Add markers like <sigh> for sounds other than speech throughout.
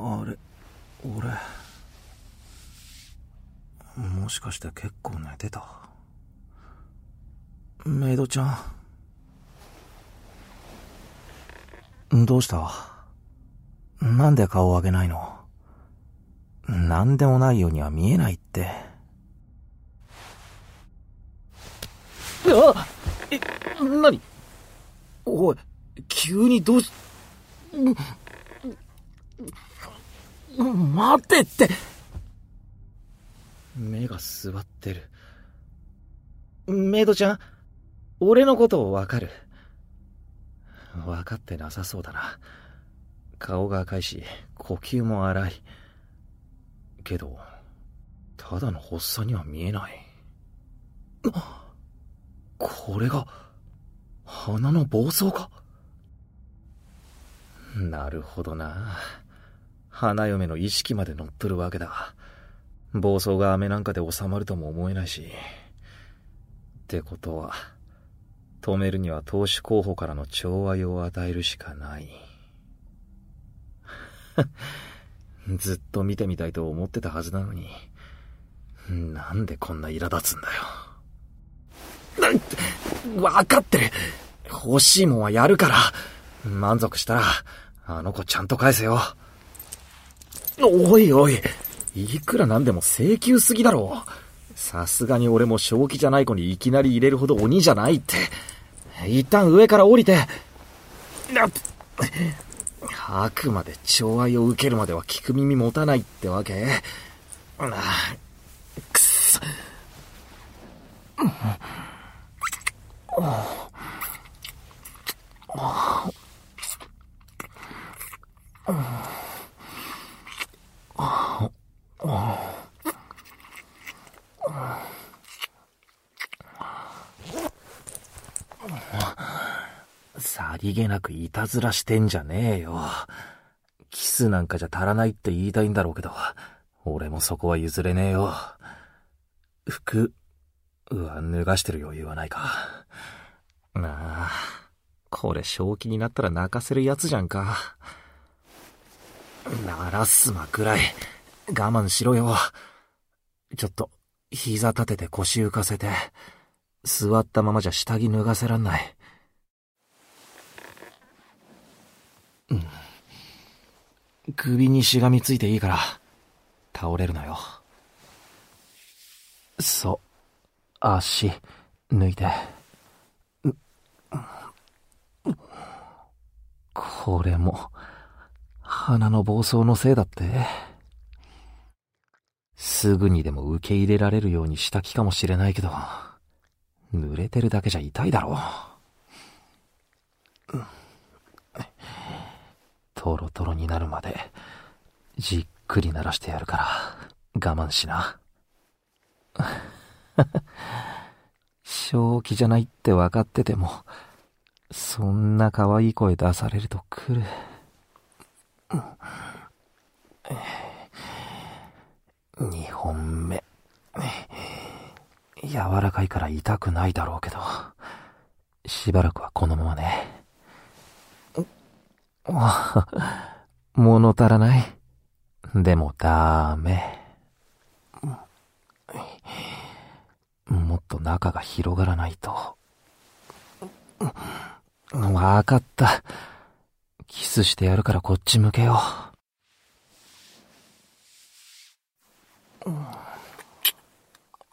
あれ俺もしかして結構寝てた？メイドちゃん。どうした？なんで顔を上げないの？なんでもないようには見えないって。あえ、なにおい、急にどうし、待てって。目が座ってる。メイドちゃん、俺のことをわかる。わかってなさそうだな。顔が赤いし、呼吸も荒い。けど、ただの発作には見えない。これが、鼻の暴走か？なるほどな。花嫁の意識まで乗っ取るわけだ。暴走が飴なんかで収まるとも思えないし。ってことは、止めるには投手候補からの寵愛を与えるしかない。<laughs> ずっと見てみたいと思ってたはずなのに、なんでこんな苛立つんだよ。わかってる。欲しいもんはやるから。満足したら、あの子ちゃんと返せよ。おいおい、いくらなんでも請求すぎだろう。さすがに俺も正気じゃない子にいきなり入れるほど鬼じゃないって。一旦上から降りて。あくまで寵愛を受けるまでは聞く耳持たないってわけあくそ。げなくいたずらしてんじゃねえよ。キスなんかじゃ足らないって言いたいんだろうけど、俺もそこは譲れねえよ。服、は脱がしてる余裕はないか。なあ、これ正気になったら泣かせるやつじゃんか。ならすまくらい、我慢しろよ。ちょっと、膝立てて腰浮かせて、座ったままじゃ下着脱がせらんない。首にしがみついていいから、倒れるなよ。そう。足、抜いて。これも、鼻の暴走のせいだって。すぐにでも受け入れられるようにした気かもしれないけど、濡れてるだけじゃ痛いだろう。トロトロになるまで、じっくり鳴らしてやるから、我慢しな。正気じゃないって分かってても、そんな可愛い声出されると来る。二本目。柔らかいから痛くないだろうけど、しばらくはこのままね。<laughs> 物足らない。でもダメ。もっと中が広がらないと。わかった。キスしてやるからこっち向けよう。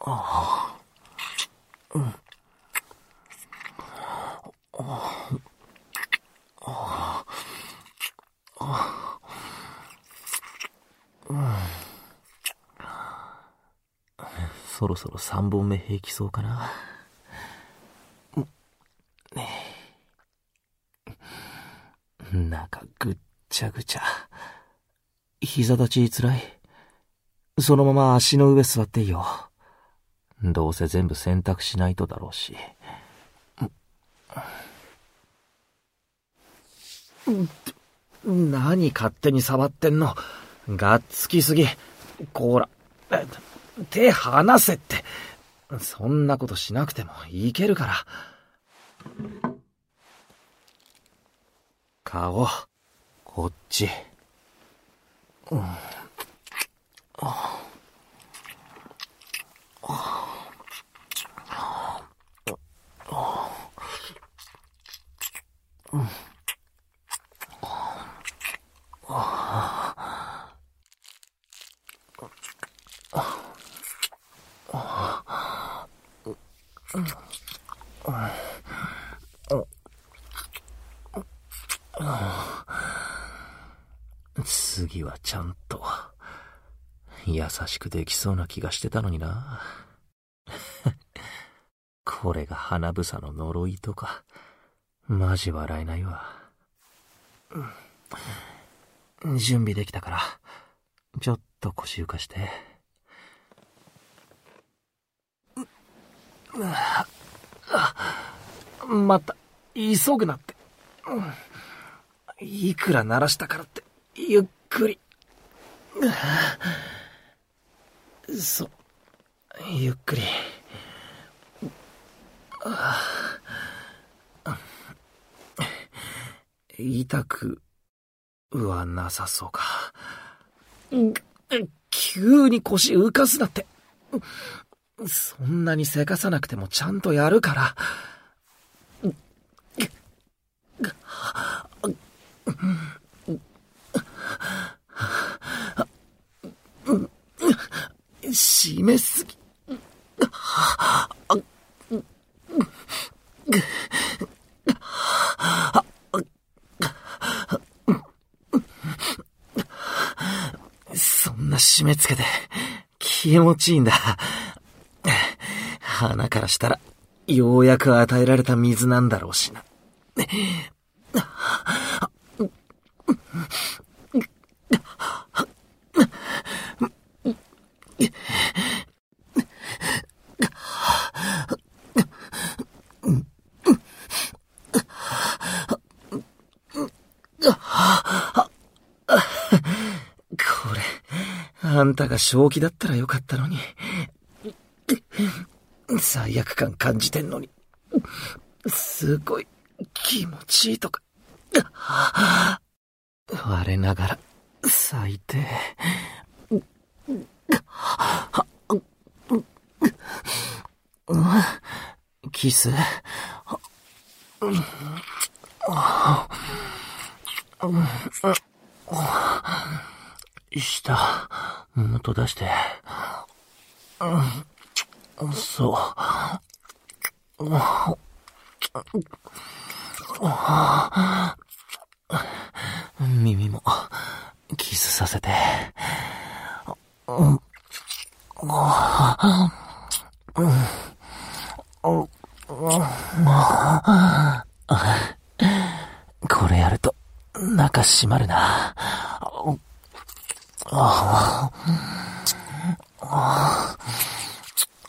ああ。うん。そろそろ3本目平気そうかな。中ぐっちゃぐちゃ。膝立ちつらい。そのまま足の上座っていいよ。どうせ全部洗濯しないとだろうし。何勝手に触ってんのがっつきすぎ。こら。手離せって。そんなことしなくてもいけるから。顔、こっち。うん次はちゃん。と、優しくできそうな気がしてたのにな。これが花房の呪いとか、マジ笑えないわ。準備できたから、ちょっと腰浮かしてうっうっ。また、急ぐなって。いくら鳴らしたからって、ゆっくり。そう。ゆっくり。痛くはなさそうか。急に腰浮かすなって。そんなにせかさなくてもちゃんとやるから。締めすぎ。そんな締め付けて気持ちいいんだ。花からしたら、ようやく与えられた水なんだろうしな。これ、あんたが正気だったらよかったのに。罪悪感感じてんのに。すごい気持ちいいとか。我ながら、最低。キス下、もっと出して。そう。耳も、キスさせて。これやると、中閉まるな。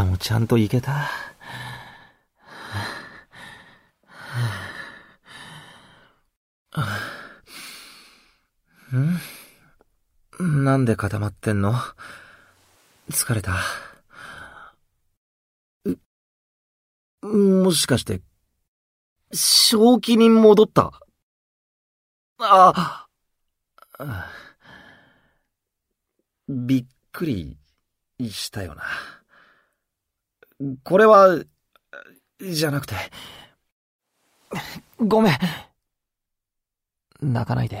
たもちゃんと行けた。ん？なんで固まってんの？疲れた？もしかして、正気に戻った？ああ。びっくりしたよな。これは、じゃなくて、ごめん。泣かないで。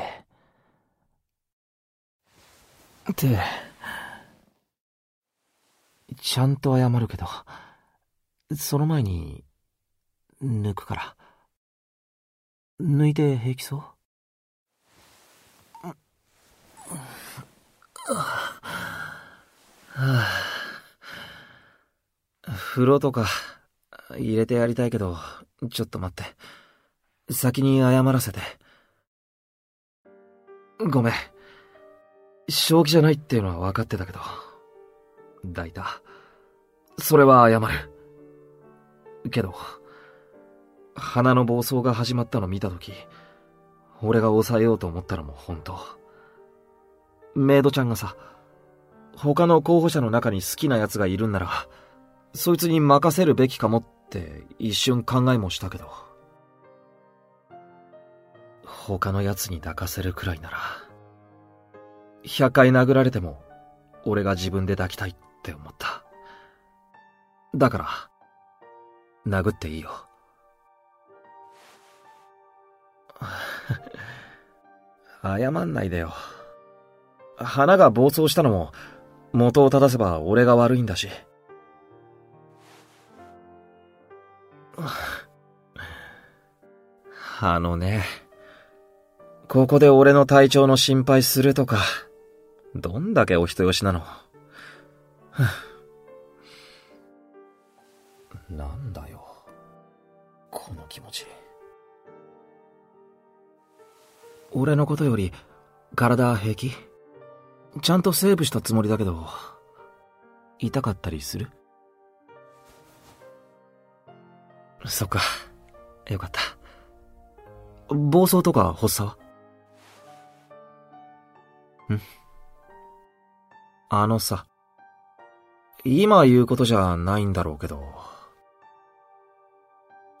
って、ちゃんと謝るけど、その前に、抜くから。抜いて平気そうはあ、<sighs> <sighs> 風呂とか入れてやりたいけど、ちょっと待って。先に謝らせて。ごめん。正気じゃないっていうのは分かってたけど。抱いた。それは謝る。けど、鼻の暴走が始まったの見たとき、俺が抑えようと思ったのも本当。メイドちゃんがさ、他の候補者の中に好きな奴がいるんなら、そいつに任せるべきかもって一瞬考えもしたけど。他の奴に抱かせるくらいなら、100回殴られても、俺が自分で抱きたいって思った。だから、殴っていいよ。謝んないでよ。花が暴走したのも、元を正せば俺が悪いんだし。あのね、ここで俺の体調の心配するとか、どんだけお人よしなの？<laughs> なんだよ、この気持ち。俺のことより、体平気？ちゃんとセーブしたつもりだけど、痛かったりする？そっか。よかった。暴走とか発作は？んあのさ、今言うことじゃないんだろうけど、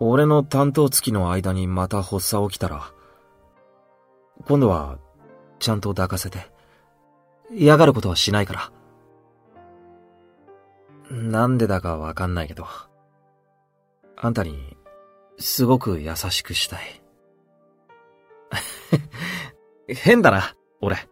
俺の担当月の間にまた発作起きたら、今度は、ちゃんと抱かせて。嫌がることはしないから。なんでだかわかんないけど、あんたに、すごく優しくしたい。<laughs> 変だな、俺。